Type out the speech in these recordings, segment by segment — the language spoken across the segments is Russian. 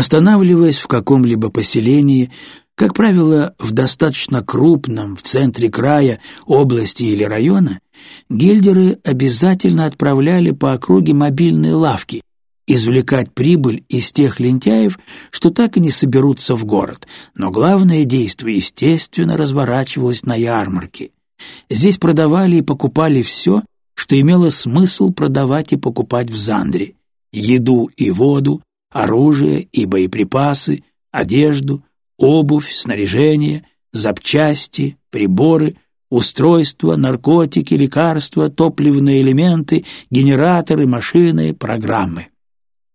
Останавливаясь в каком-либо поселении, как правило, в достаточно крупном, в центре края, области или района, гильдеры обязательно отправляли по округе мобильные лавки, извлекать прибыль из тех лентяев, что так и не соберутся в город. Но главное действие, естественно, разворачивалось на ярмарке. Здесь продавали и покупали все, что имело смысл продавать и покупать в Зандре. Еду и воду, оружие и боеприпасы, одежду, обувь, снаряжение, запчасти, приборы, устройства, наркотики, лекарства, топливные элементы, генераторы, машины, программы.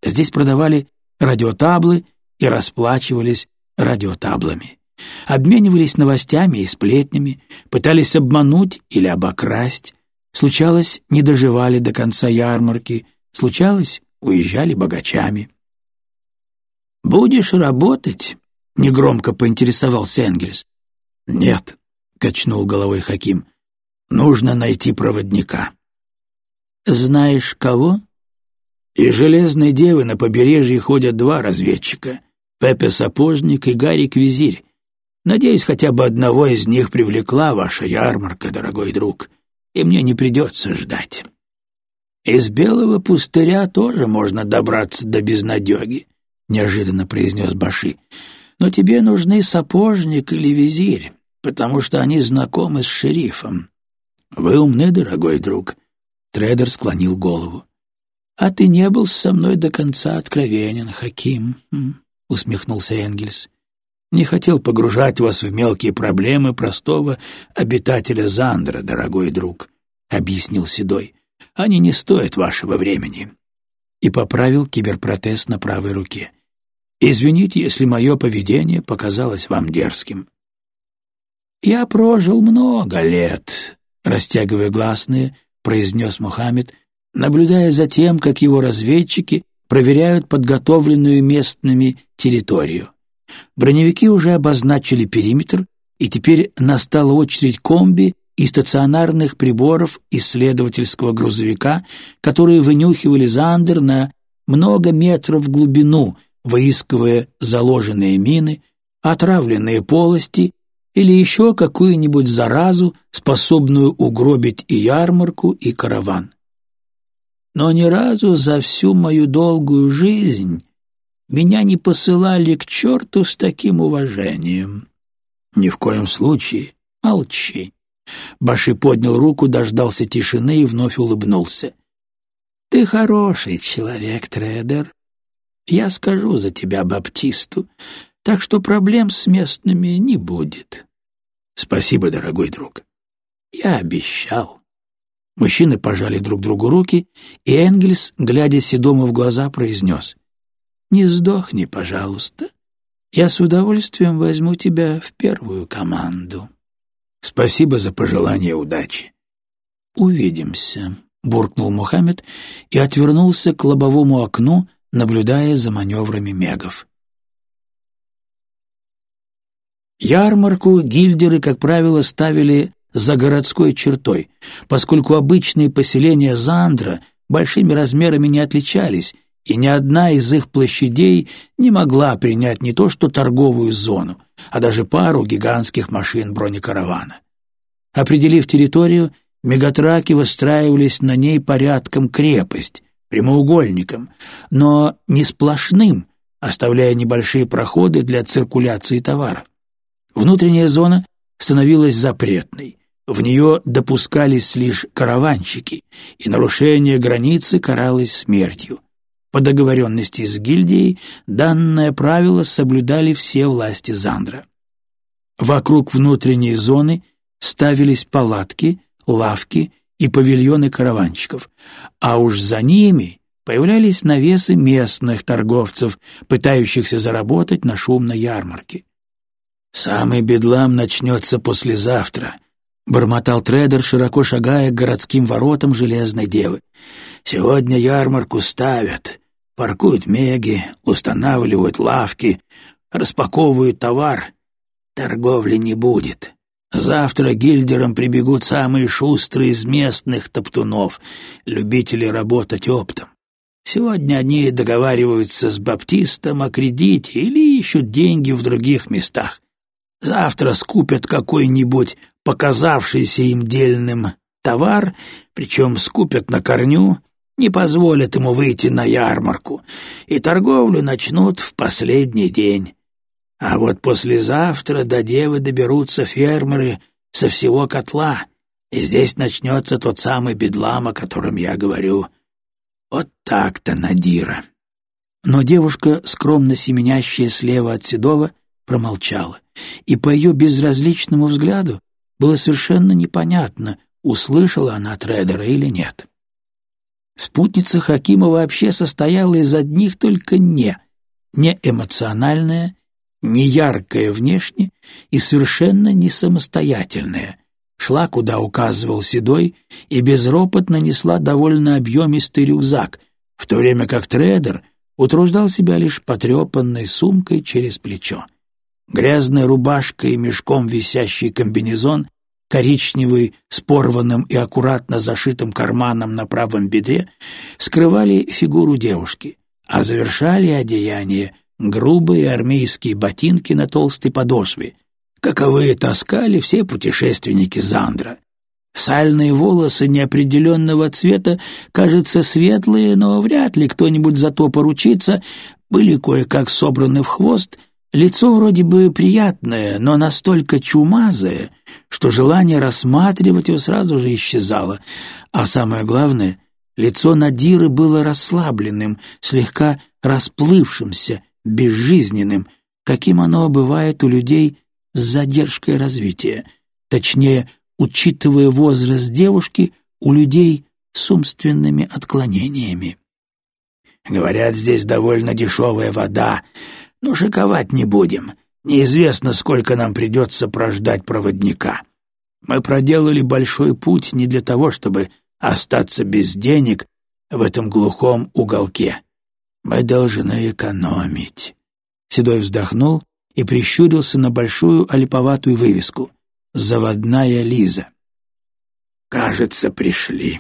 Здесь продавали радиотаблы и расплачивались радиотаблами. Обменивались новостями и сплетнями, пытались обмануть или обокрасть. Случалось, не доживали до конца ярмарки, случалось, уезжали богачами. «Будешь работать?» — негромко поинтересовался Энгельс. «Нет», — качнул головой Хаким, — «нужно найти проводника». «Знаешь кого?» Из Железной Девы на побережье ходят два разведчика — Пепе Сапожник и Гарик Визирь. Надеюсь, хотя бы одного из них привлекла ваша ярмарка, дорогой друг, и мне не придется ждать. Из Белого пустыря тоже можно добраться до безнадеги, — неожиданно произнес Баши. Но тебе нужны сапожник или визирь, потому что они знакомы с шерифом. Вы умны, дорогой друг. Трейдер склонил голову. «А ты не был со мной до конца откровенен, Хаким», — усмехнулся Энгельс. «Не хотел погружать вас в мелкие проблемы простого обитателя Зандра, дорогой друг», — объяснил Седой. «Они не стоят вашего времени». И поправил киберпротез на правой руке. «Извините, если мое поведение показалось вам дерзким». «Я прожил много лет», — растягивая гласные, произнес Мухаммед, — наблюдая за тем, как его разведчики проверяют подготовленную местными территорию. Броневики уже обозначили периметр, и теперь настала очередь комби и стационарных приборов исследовательского грузовика, которые вынюхивали Зандер на много метров в глубину, выискивая заложенные мины, отравленные полости или еще какую-нибудь заразу, способную угробить и ярмарку, и караван но ни разу за всю мою долгую жизнь меня не посылали к черту с таким уважением. Ни в коем случае. Молчи. Баши поднял руку, дождался тишины и вновь улыбнулся. Ты хороший человек, трейдер. Я скажу за тебя Баптисту, так что проблем с местными не будет. Спасибо, дорогой друг. Я обещал. Мужчины пожали друг другу руки, и Энгельс, глядя Седому в глаза, произнес. «Не сдохни, пожалуйста. Я с удовольствием возьму тебя в первую команду». «Спасибо за пожелание удачи». «Увидимся», — буркнул Мухаммед и отвернулся к лобовому окну, наблюдая за маневрами мегов. Ярмарку гильдеры, как правило, ставили за городской чертой, поскольку обычные поселения Зандра большими размерами не отличались, и ни одна из их площадей не могла принять не то что торговую зону, а даже пару гигантских машин бронекаравана. Определив территорию, мегатраки выстраивались на ней порядком крепость, прямоугольником, но не сплошным, оставляя небольшие проходы для циркуляции товара. Внутренняя зона становилась запретной, в нее допускались лишь караванщики, и нарушение границы каралось смертью. По договоренности с гильдией данное правило соблюдали все власти Зандра. Вокруг внутренней зоны ставились палатки, лавки и павильоны караванщиков, а уж за ними появлялись навесы местных торговцев, пытающихся заработать на шумной ярмарке. «Самый бедлам начнется послезавтра», — бормотал трейдер, широко шагая к городским воротам Железной Девы. «Сегодня ярмарку ставят, паркуют меги, устанавливают лавки, распаковывают товар. Торговли не будет. Завтра гильдерам прибегут самые шустрые из местных топтунов, любители работать оптом. Сегодня они договариваются с Баптистом о кредите или ищут деньги в других местах. Завтра скупят какой-нибудь показавшийся им дельным товар, причем скупят на корню, не позволят ему выйти на ярмарку, и торговлю начнут в последний день. А вот послезавтра до девы доберутся фермеры со всего котла, и здесь начнется тот самый бедлам, о котором я говорю. Вот так-то, Надира. Но девушка, скромно семенящая слева от Седова, промолчала, и по ее безразличному взгляду было совершенно непонятно, услышала она Тредера или нет. Спутница Хакима вообще состояла из одних только «не», не эмоциональная, не яркая внешне и совершенно не самостоятельная. Шла, куда указывал Седой, и безропотно несла довольно объемистый рюкзак, в то время как трейдер утруждал себя лишь потрепанной сумкой через плечо. Грязная рубашка и мешком висящий комбинезон, коричневый с порванным и аккуратно зашитым карманом на правом бедре, скрывали фигуру девушки, а завершали одеяние грубые армейские ботинки на толстой подошве, каковые таскали все путешественники Зандра. Сальные волосы неопределенного цвета, кажется, светлые, но вряд ли кто-нибудь за то поручится, были кое-как собраны в хвост, лицо вроде бы приятное, но настолько чумазое, что желание рассматривать его сразу же исчезало, а самое главное, лицо Надиры было расслабленным, слегка расплывшимся, безжизненным, каким оно бывает у людей с задержкой развития, точнее, учитывая возраст девушки, у людей с умственными отклонениями. Говорят, здесь довольно дешевая вода, но шиковать не будем. Неизвестно, сколько нам придется прождать проводника. Мы проделали большой путь не для того, чтобы остаться без денег в этом глухом уголке. Мы должны экономить. Седой вздохнул и прищурился на большую олиповатую вывеску «Заводная Лиза». «Кажется, пришли».